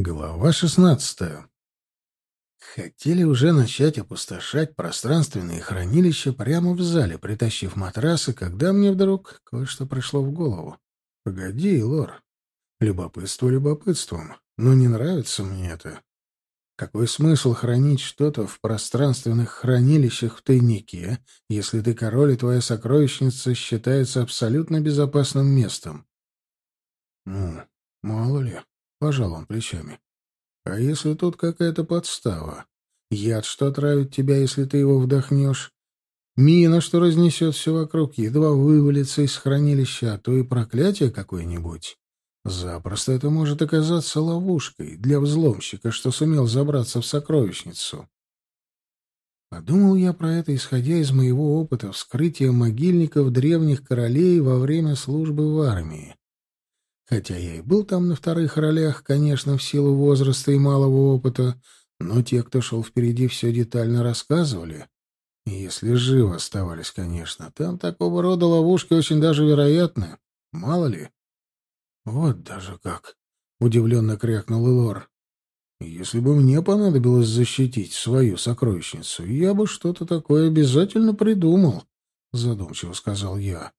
Глава шестнадцатая. Хотели уже начать опустошать пространственные хранилища прямо в зале, притащив матрасы, когда мне вдруг кое-что пришло в голову. Погоди, Лор. Любопытство любопытством, но не нравится мне это. Какой смысл хранить что-то в пространственных хранилищах в тайнике, если ты король и твоя сокровищница считается абсолютно безопасным местом? Ну, мало ли. Пожал он плечами. А если тут какая-то подстава? Яд, что отравит тебя, если ты его вдохнешь? Мина, что разнесет все вокруг, едва вывалится из хранилища, а то и проклятие какое-нибудь. Запросто это может оказаться ловушкой для взломщика, что сумел забраться в сокровищницу. Подумал я про это, исходя из моего опыта вскрытия могильников древних королей во время службы в армии. Хотя я и был там на вторых ролях, конечно, в силу возраста и малого опыта, но те, кто шел впереди, все детально рассказывали. Если живы оставались, конечно. Там такого рода ловушки очень даже вероятны. Мало ли. Вот даже как. Удивленно крякнул Лор. Если бы мне понадобилось защитить свою сокровищницу, я бы что-то такое обязательно придумал, задумчиво сказал я.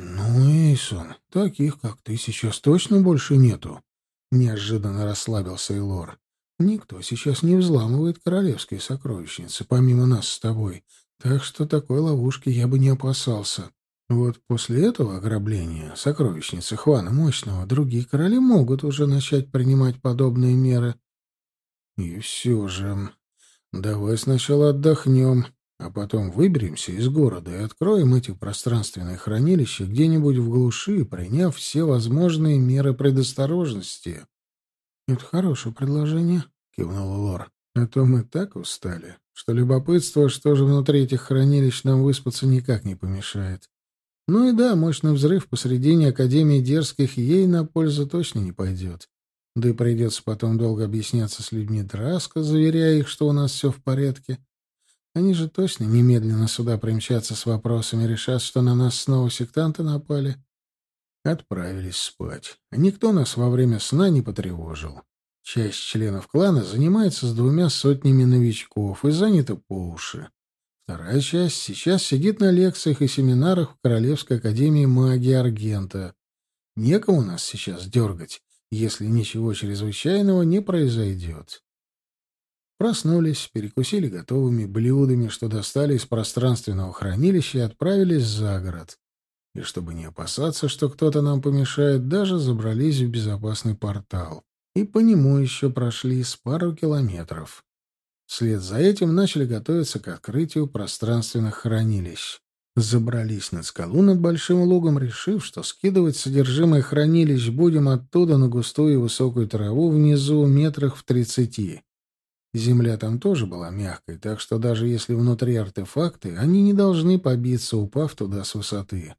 «Ну, Эйсон, таких, как ты, сейчас точно больше нету?» Неожиданно расслабился Эйлор. «Никто сейчас не взламывает королевские сокровищницы, помимо нас с тобой, так что такой ловушки я бы не опасался. Вот после этого ограбления сокровищницы Хвана Мощного другие короли могут уже начать принимать подобные меры. И все же, давай сначала отдохнем, а потом выберемся из города и откроем эти пространственные хранилища где-нибудь в глуши, приняв все возможные меры предосторожности. — Это хорошее предложение, — кивнула Лор. — А то мы так устали, что любопытство, что же внутри этих хранилищ нам выспаться никак не помешает. Ну и да, мощный взрыв посредине Академии Дерзких ей на пользу точно не пойдет. Да и придется потом долго объясняться с людьми Драска, заверяя их, что у нас все в порядке. Они же точно немедленно сюда примчатся с вопросами, решат, что на нас снова сектанты напали. Отправились спать. Никто нас во время сна не потревожил. Часть членов клана занимается с двумя сотнями новичков и занята по уши. Вторая часть сейчас сидит на лекциях и семинарах в Королевской академии магии Аргента. Некому нас сейчас дергать, если ничего чрезвычайного не произойдет. Проснулись, перекусили готовыми блюдами, что достали из пространственного хранилища, и отправились за город. И чтобы не опасаться, что кто-то нам помешает, даже забрались в безопасный портал. И по нему еще прошли с пару километров. Вслед за этим начали готовиться к открытию пространственных хранилищ. Забрались на скалу над большим лугом, решив, что скидывать содержимое хранилищ будем оттуда на густую и высокую траву внизу метрах в тридцати. Земля там тоже была мягкой, так что даже если внутри артефакты, они не должны побиться, упав туда с высоты.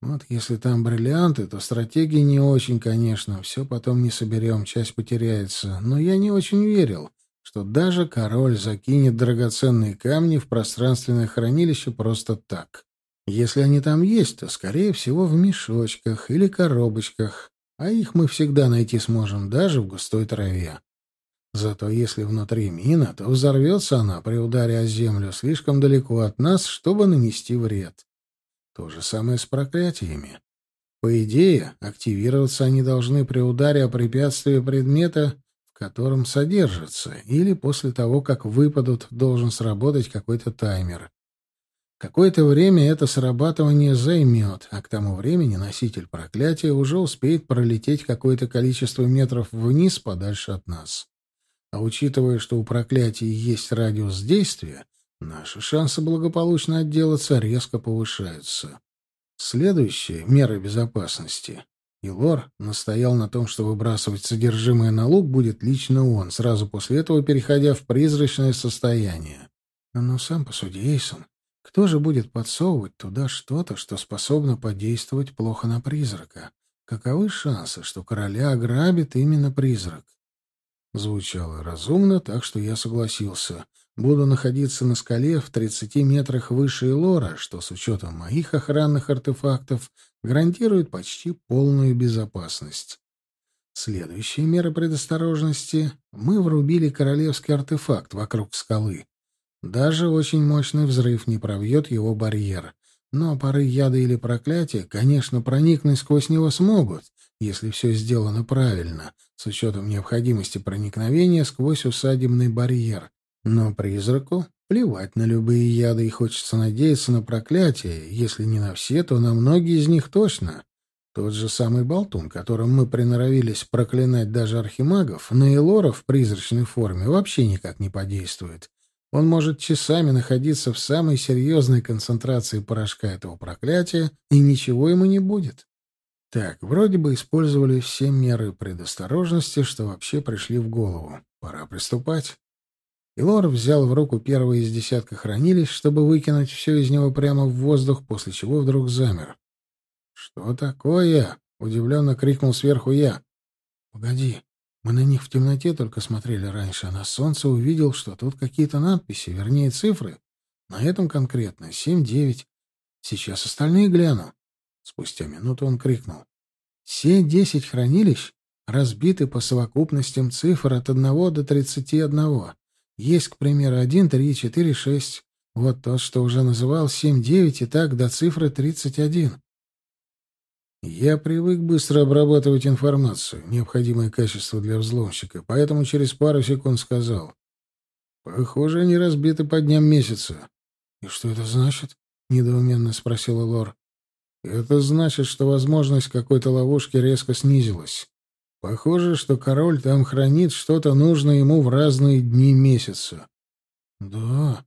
Вот если там бриллианты, то стратегии не очень, конечно. Все потом не соберем, часть потеряется. Но я не очень верил, что даже король закинет драгоценные камни в пространственное хранилище просто так. Если они там есть, то, скорее всего, в мешочках или коробочках, а их мы всегда найти сможем даже в густой траве. Зато если внутри мина, то взорвется она при ударе о землю слишком далеко от нас, чтобы нанести вред. То же самое с проклятиями. По идее, активироваться они должны при ударе о препятствие предмета, в котором содержатся, или после того, как выпадут, должен сработать какой-то таймер. Какое-то время это срабатывание займет, а к тому времени носитель проклятия уже успеет пролететь какое-то количество метров вниз подальше от нас. А учитывая, что у проклятий есть радиус действия, наши шансы благополучно отделаться резко повышаются. Следующая — мера безопасности. И Лор настоял на том, что выбрасывать содержимое на луг будет лично он, сразу после этого переходя в призрачное состояние. Но сам посуди, Эйсон, кто же будет подсовывать туда что-то, что способно подействовать плохо на призрака? Каковы шансы, что короля ограбит именно призрак? Звучало разумно, так что я согласился. Буду находиться на скале в 30 метрах выше Лора, что с учетом моих охранных артефактов гарантирует почти полную безопасность. Следующие меры предосторожности — мы врубили королевский артефакт вокруг скалы. Даже очень мощный взрыв не пробьет его барьер. Но пары яда или проклятия, конечно, проникнуть сквозь него смогут, если все сделано правильно, с учетом необходимости проникновения сквозь усадебный барьер. Но призраку плевать на любые яды, и хочется надеяться на проклятие, если не на все, то на многие из них точно. Тот же самый болтун, которым мы приноровились проклинать даже архимагов, на Элора в призрачной форме вообще никак не подействует. Он может часами находиться в самой серьезной концентрации порошка этого проклятия, и ничего ему не будет. Так, вроде бы использовали все меры предосторожности, что вообще пришли в голову. Пора приступать. Илор взял в руку первое из десятка хранилищ, чтобы выкинуть все из него прямо в воздух, после чего вдруг замер. «Что такое?» — удивленно крикнул сверху я. «Погоди, мы на них в темноте только смотрели раньше, а на солнце увидел, что тут какие-то надписи, вернее, цифры. На этом конкретно семь-девять. Сейчас остальные гляну». Спустя минуту он крикнул. «Все десять хранилищ разбиты по совокупностям цифр от одного до тридцати одного. Есть, к примеру, один, три, четыре, шесть. Вот тот, что уже называл семь-девять, и так до цифры тридцать один. Я привык быстро обрабатывать информацию, необходимое качество для взломщика, поэтому через пару секунд сказал. «Похоже, они разбиты по дням месяца». «И что это значит?» — недоуменно спросила Лор. «Это значит, что возможность какой-то ловушки резко снизилась. Похоже, что король там хранит что-то нужное ему в разные дни месяца». «Да.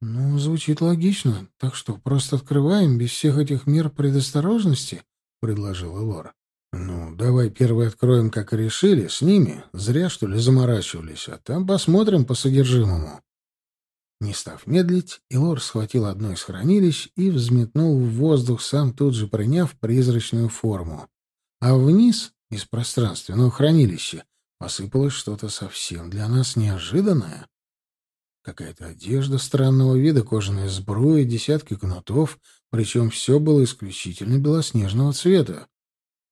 Ну, звучит логично. Так что, просто открываем без всех этих мер предосторожности?» Предложила Лора. «Ну, давай первый откроем, как и решили, с ними. Зря, что ли, заморачивались, а там посмотрим по содержимому». Не став медлить, Илор схватил одно из хранилищ и взметнул в воздух, сам тут же приняв призрачную форму. А вниз, из пространственного хранилища, посыпалось что-то совсем для нас неожиданное. Какая-то одежда странного вида, кожаная сбруя, десятки кнутов, причем все было исключительно белоснежного цвета.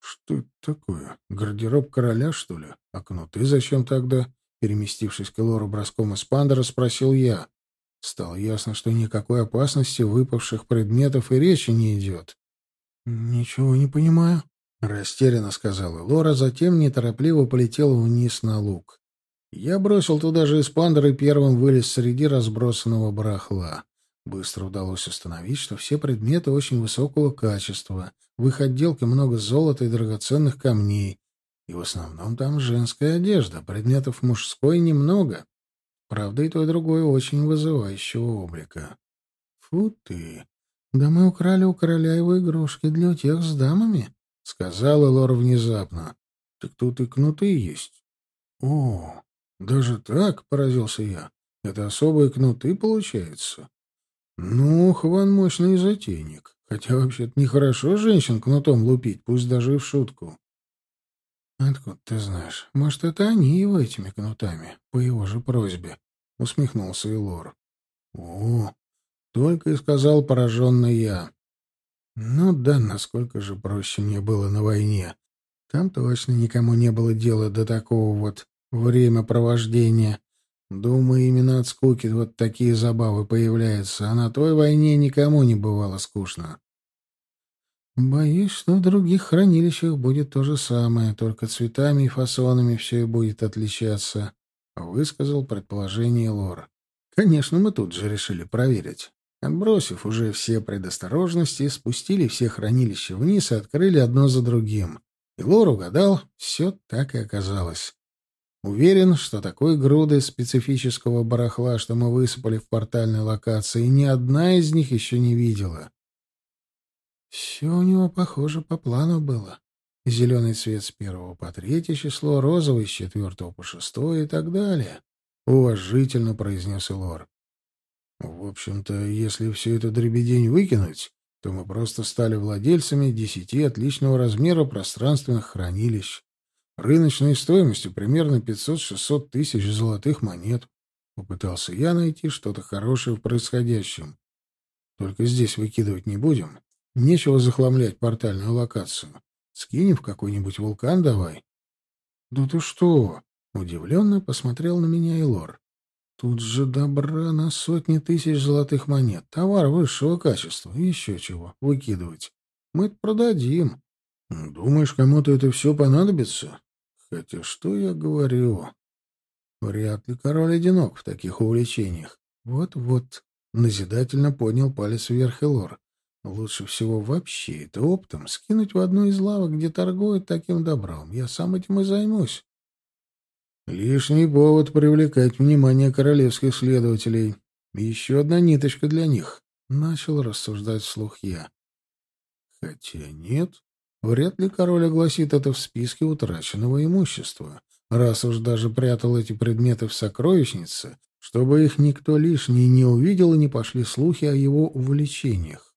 Что это такое? Гардероб короля, что ли? А кнуты зачем тогда? Переместившись к Элору броском из пандера, спросил я. Стало ясно, что никакой опасности выпавших предметов и речи не идет. «Ничего не понимаю», — растерянно сказала Лора, затем неторопливо полетела вниз на луг. Я бросил туда же эспандер и первым вылез среди разбросанного барахла. Быстро удалось установить, что все предметы очень высокого качества. В их отделке много золота и драгоценных камней. И в основном там женская одежда, предметов мужской немного. Правда, и то, и другое очень вызывающего облика. Фу ты! Да мы украли у короля его игрушки для утех с дамами, — сказала Лора внезапно. — Так тут и кнуты есть. — О, «Даже так?» — поразился я. «Это особые кнуты, получается?» «Ну, Хван мощный затейник. Хотя вообще-то нехорошо женщин кнутом лупить, пусть даже и в шутку». «Откуда ты знаешь? Может, это они его этими кнутами, по его же просьбе?» — усмехнулся Илор. «О, только и сказал пораженный я. Ну да, насколько же проще мне было на войне. Там точно никому не было дела до такого вот времяпровождения. Думаю, именно от скуки вот такие забавы появляются, а на той войне никому не бывало скучно. Боюсь, что в других хранилищах будет то же самое, только цветами и фасонами все и будет отличаться, — высказал предположение Лор. Конечно, мы тут же решили проверить. Отбросив уже все предосторожности, спустили все хранилища вниз и открыли одно за другим. И Лор угадал, все так и оказалось. Уверен, что такой груды специфического барахла, что мы высыпали в портальной локации, ни одна из них еще не видела. Все у него, похоже, по плану было. Зеленый цвет с первого по третье число, розовый с четвертого по шестое и так далее. Уважительно произнес Элор. В общем-то, если всю эту дребедень выкинуть, то мы просто стали владельцами десяти отличного размера пространственных хранилищ рыночной стоимостью примерно 500-600 тысяч золотых монет. Попытался я найти что-то хорошее в происходящем. Только здесь выкидывать не будем. Нечего захламлять портальную локацию. Скинем в какой-нибудь вулкан давай. «Да ты что?» — удивленно посмотрел на меня Элор. «Тут же добра на сотни тысяч золотых монет, товар высшего качества, еще чего, выкидывать. Мы продадим. Думаешь, кому-то это все понадобится? Хотя что я говорю? Вряд ли король одинок в таких увлечениях. Вот-вот, назидательно поднял палец вверх Элор. Лучше всего вообще это оптом скинуть в одну из лавок, где торгуют таким добром. Я сам этим и займусь. Лишний повод привлекать внимание королевских следователей. Еще одна ниточка для них. Начал рассуждать вслух я. Хотя нет, вряд ли король огласит это в списке утраченного имущества, раз уж даже прятал эти предметы в сокровищнице, чтобы их никто лишний не увидел и не пошли слухи о его увлечениях.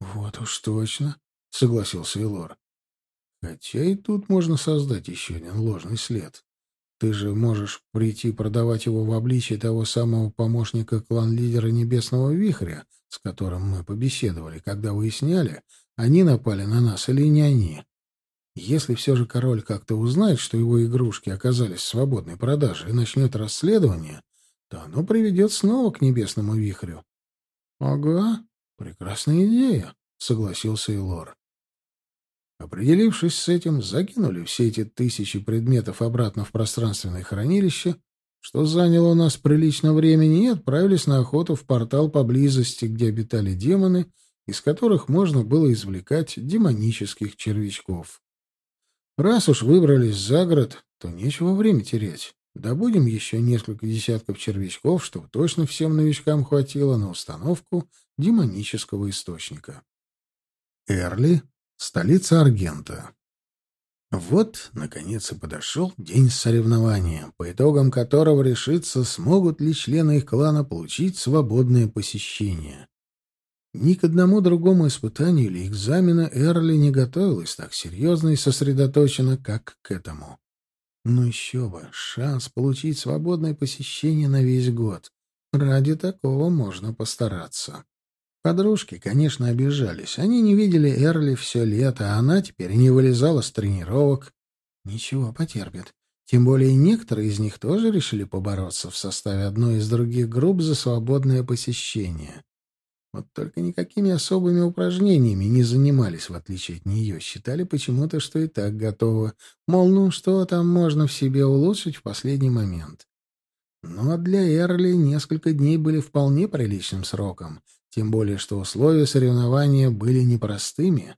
«Вот уж точно», — согласился Элор. «Хотя и тут можно создать еще один ложный след. Ты же можешь прийти продавать его в обличии того самого помощника клан-лидера Небесного Вихря, с которым мы побеседовали, когда выясняли, они напали на нас или не они. Если все же король как-то узнает, что его игрушки оказались в свободной продаже и начнет расследование, то оно приведет снова к Небесному Вихрю». «Ага», «Прекрасная идея», — согласился Илор. Определившись с этим, закинули все эти тысячи предметов обратно в пространственное хранилище, что заняло у нас прилично времени, и отправились на охоту в портал поблизости, где обитали демоны, из которых можно было извлекать демонических червячков. Раз уж выбрались за город, то нечего время терять. Добудем еще несколько десятков червячков, чтобы точно всем новичкам хватило на установку демонического источника. Эрли, столица Аргента. Вот, наконец, и подошел день соревнования, по итогам которого решиться, смогут ли члены их клана получить свободное посещение. Ни к одному другому испытанию или экзамену Эрли не готовилась так серьезно и сосредоточенно, как к этому. Ну еще бы, шанс получить свободное посещение на весь год. Ради такого можно постараться. Подружки, конечно, обижались. Они не видели Эрли все лето, а она теперь не вылезала с тренировок. Ничего, потерпит. Тем более некоторые из них тоже решили побороться в составе одной из других групп за свободное посещение. Вот только никакими особыми упражнениями не занимались, в отличие от нее. Считали почему-то, что и так готовы. Мол, ну что там можно в себе улучшить в последний момент. Но для Эрли несколько дней были вполне приличным сроком, тем более что условия соревнования были непростыми.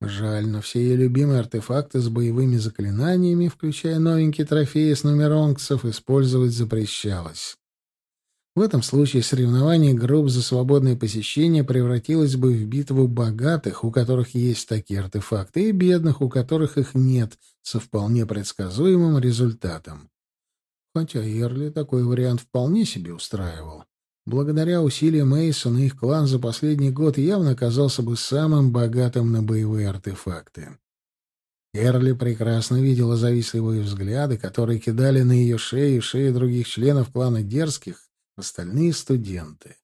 Жаль, но все ее любимые артефакты с боевыми заклинаниями, включая новенькие трофеи с нумеронксов, использовать запрещалось. В этом случае соревнование групп за свободное посещение превратилось бы в битву богатых, у которых есть такие артефакты, и бедных, у которых их нет, со вполне предсказуемым результатом. Хотя Ерли такой вариант вполне себе устраивал. Благодаря усилиям Мейсона их клан за последний год явно оказался бы самым богатым на боевые артефакты. Эрли прекрасно видела завистливые взгляды, которые кидали на ее шею и шеи других членов клана дерзких, остальные студенты.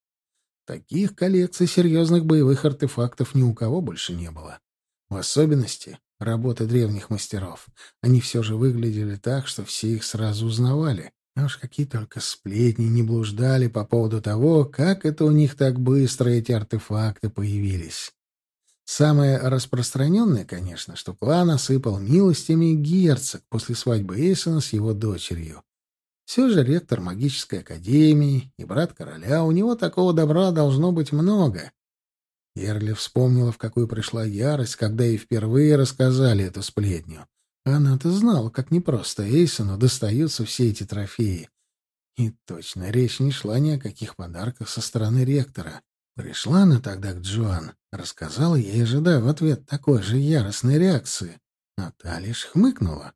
Таких коллекций серьезных боевых артефактов ни у кого больше не было. В особенности работы древних мастеров. Они все же выглядели так, что все их сразу узнавали. А уж какие только сплетни не блуждали по поводу того, как это у них так быстро эти артефакты появились. Самое распространенное, конечно, что клан осыпал милостями герцог после свадьбы Эйсона с его дочерью. Все же ректор магической академии и брат короля, у него такого добра должно быть много. Ерли вспомнила, в какую пришла ярость, когда ей впервые рассказали эту сплетню. Она-то знала, как непросто Эйсону достаются все эти трофеи. И точно, речь не шла ни о каких подарках со стороны ректора. Пришла она тогда к Джоан, рассказала ей, ожидая в ответ такой же яростной реакции. Та лишь хмыкнула.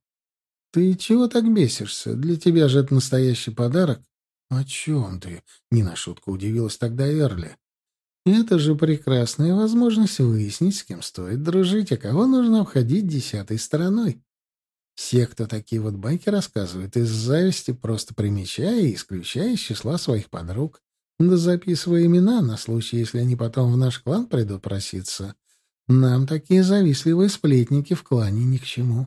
«Ты чего так бесишься? Для тебя же это настоящий подарок». «О чем ты?» — не на шутку удивилась тогда Эрли. «Это же прекрасная возможность выяснить, с кем стоит дружить, а кого нужно обходить десятой стороной. Все, кто такие вот байки рассказывают, из зависти просто примечая и исключая из числа своих подруг, да записывая имена на случай, если они потом в наш клан придут проситься. Нам такие завистливые сплетники в клане ни к чему».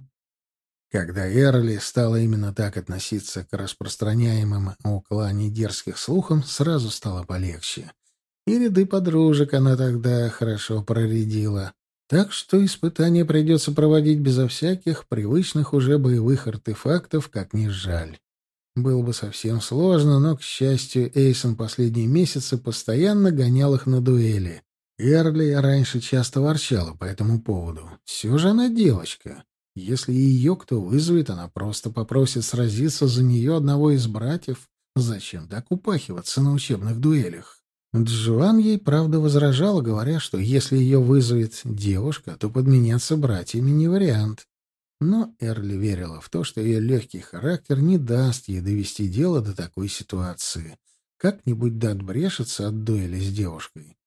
Когда Эрли стала именно так относиться к распространяемым у клане дерзких слухам, сразу стало полегче. И ряды подружек она тогда хорошо проредила. Так что испытание придется проводить безо всяких привычных уже боевых артефактов, как ни жаль. Было бы совсем сложно, но, к счастью, Эйсон последние месяцы постоянно гонял их на дуэли. Эрли раньше часто ворчала по этому поводу. Все же она девочка. Если ее кто вызовет, она просто попросит сразиться за нее одного из братьев. Зачем так упахиваться на учебных дуэлях? Джоан ей, правда, возражала, говоря, что если ее вызовет девушка, то подменяться братьями не вариант. Но Эрли верила в то, что ее легкий характер не даст ей довести дело до такой ситуации. Как-нибудь да отбрешется от дуэли с девушкой.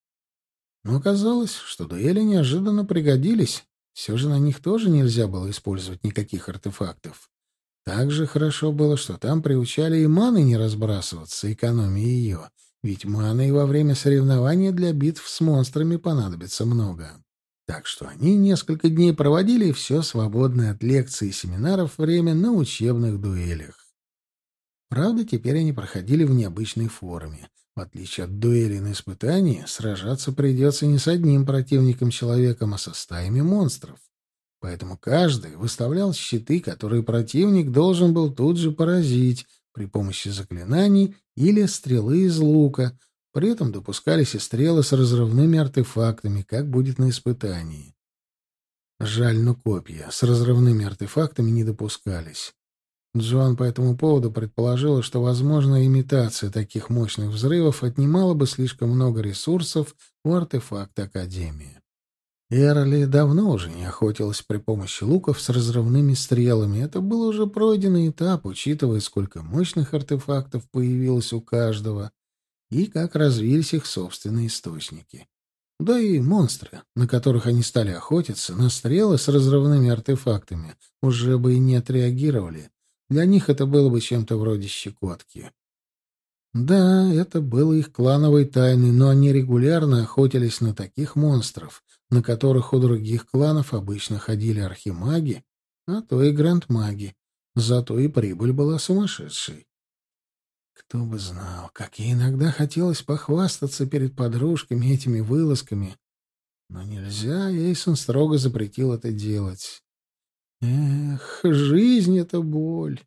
Но оказалось, что дуэли неожиданно пригодились. Все же на них тоже нельзя было использовать никаких артефактов. Так же хорошо было, что там приучали и маны не разбрасываться, экономия ее — ведь маны и во время соревнования для битв с монстрами понадобится много. Так что они несколько дней проводили все свободное от лекций и семинаров время на учебных дуэлях. Правда, теперь они проходили в необычной форме. В отличие от дуэли на испытании, сражаться придется не с одним противником-человеком, а со стаями монстров. Поэтому каждый выставлял щиты, которые противник должен был тут же поразить, при помощи заклинаний или стрелы из лука. При этом допускались и стрелы с разрывными артефактами, как будет на испытании. Жаль, но копья с разрывными артефактами не допускались. Джоан по этому поводу предположила, что, возможно, имитация таких мощных взрывов отнимала бы слишком много ресурсов у артефакта Академии. Эрли давно уже не охотилась при помощи луков с разрывными стрелами. Это был уже пройденный этап, учитывая, сколько мощных артефактов появилось у каждого и как развились их собственные источники. Да и монстры, на которых они стали охотиться, на стрелы с разрывными артефактами, уже бы и не отреагировали. Для них это было бы чем-то вроде щекотки. Да, это было их клановой тайной, но они регулярно охотились на таких монстров, на которых у других кланов обычно ходили архимаги, а то и грандмаги. Зато и прибыль была сумасшедшей. Кто бы знал, как ей иногда хотелось похвастаться перед подружками этими вылазками. Но нельзя, Эйсон строго запретил это делать. Эх, жизнь — это боль.